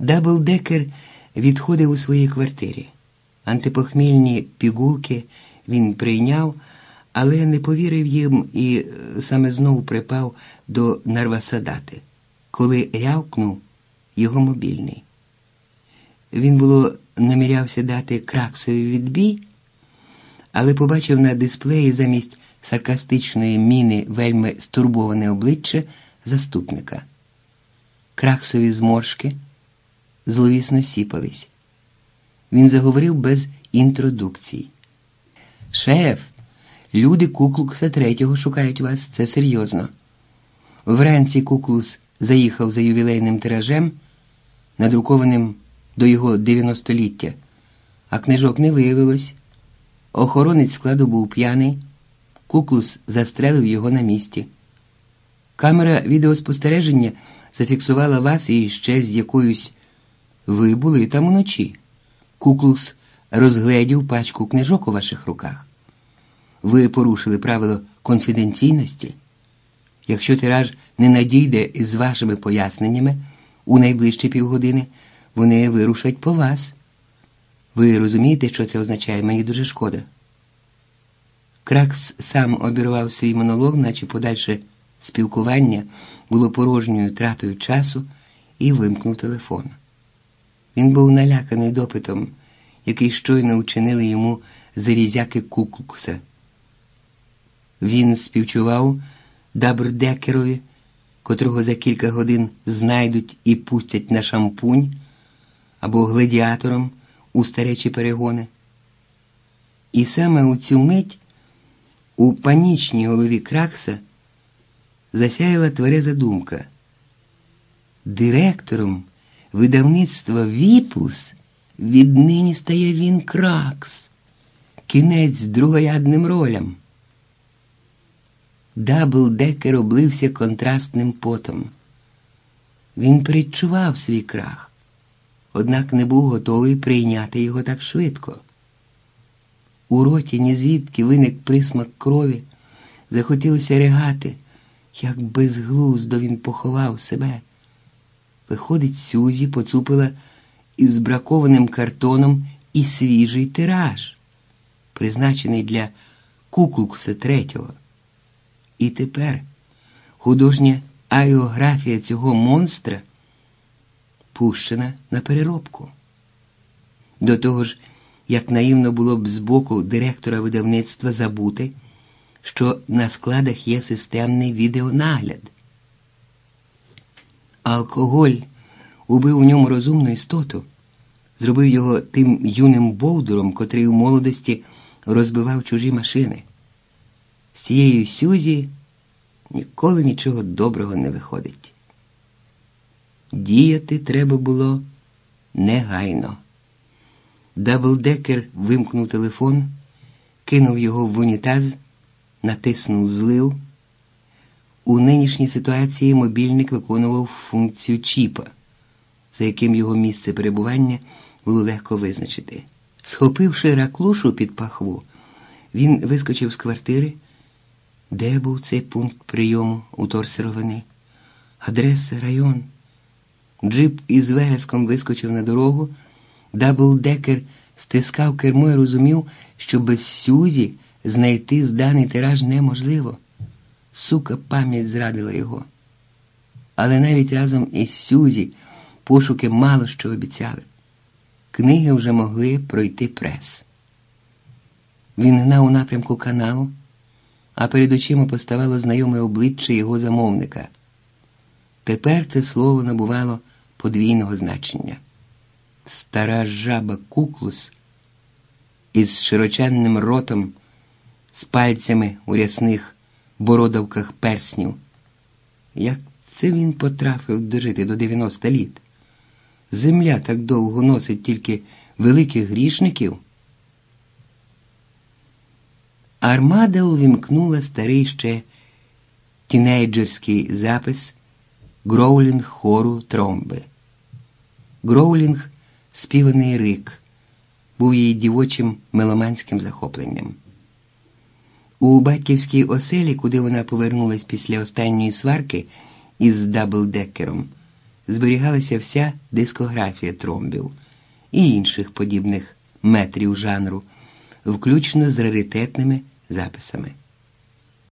Даблдекер відходив у своїй квартирі. Антипохмільні пігулки він прийняв, але не повірив їм і саме знову припав до Нарвасадати, коли рявкнув його мобільний. Він було намірявся дати краксові відбій, але побачив на дисплеї замість саркастичної міни вельми стурбоване обличчя заступника. Краксові зморшки зловісно сіпались. Він заговорив без інтродукцій. Шеф, люди Куклукса третього шукають вас, це серйозно. Вранці Куклус заїхав за ювілейним тиражем, надрукованим до його 90-ліття, а книжок не виявилось. Охоронець складу був п'яний, Куклус застрелив його на місці. Камера відеоспостереження зафіксувала вас і ще з якоюсь. Ви були там уночі. Куклус розгледів пачку книжок у ваших руках. Ви порушили правило конфіденційності. Якщо тираж не надійде з вашими поясненнями у найближчі півгодини, вони вирушать по вас. Ви розумієте, що це означає? Мені дуже шкода. Кракс сам обірвав свій монолог, наче подальше спілкування було порожньою тратою часу, і вимкнув телефон. Він був наляканий допитом, який щойно учинили йому зарізяки Куклукса. Він співчував Дабрдекерові, котрого за кілька годин знайдуть і пустять на шампунь або гладіатором у старечі перегони. І саме у цю мить у панічній голові Кракса засяяла твереза думка. Директором видавництва Віплс віднині стає він Кракс, кінець другорядним ролям. Даблдекер облився контрастним потом. Він передчував свій крах, однак не був готовий прийняти його так швидко. У роті ні звідки виник присмак крові, захотілося ригати, як безглуздо він поховав себе. Виходить, Сюзі поцупила із бракованим картоном і свіжий тираж, призначений для Куклукса третього. І тепер художня аеографія цього монстра пущена на переробку. До того ж, як наївно було б з боку директора видавництва забути, що на складах є системний відеонагляд. Алкоголь убив у ньому розумну істоту, зробив його тим юним бовдуром, котрий у молодості розбивав чужі машини. З цією Сюзі ніколи нічого доброго не виходить. Діяти треба було негайно. Даблдекер вимкнув телефон, кинув його в унітаз, натиснув злив. У нинішній ситуації мобільник виконував функцію чіпа, за яким його місце перебування було легко визначити. Схопивши раклушу під пахву, він вискочив з квартири. Де був цей пункт прийому у торсеровини? Адреса, район. Джип із вереском вискочив на дорогу. Даблдекер стискав кермо і розумів, що без Сюзі знайти зданий тираж неможливо. Сука, пам'ять зрадила його. Але навіть разом із Сюзі пошуки мало що обіцяли. Книги вже могли пройти прес. Він гнав у напрямку каналу, а перед очима поставало знайоме обличчя його замовника. Тепер це слово набувало подвійного значення. Стара жаба куклус із широченним ротом, з пальцями у рясних бородавках перснів. Як це він потрафив дожити до 90 літ? Земля так довго носить тільки великих грішників. Армада увімкнула старий ще тінейджерський запис Гроулінг хору тромби. Гроулінг, співаний рик, був її дівочим меломанським захопленням. У батьківській оселі, куди вона повернулась після останньої сварки із Даблдекером, зберігалася вся дискографія тромбів і інших подібних метрів жанру, включно з раритетними записами.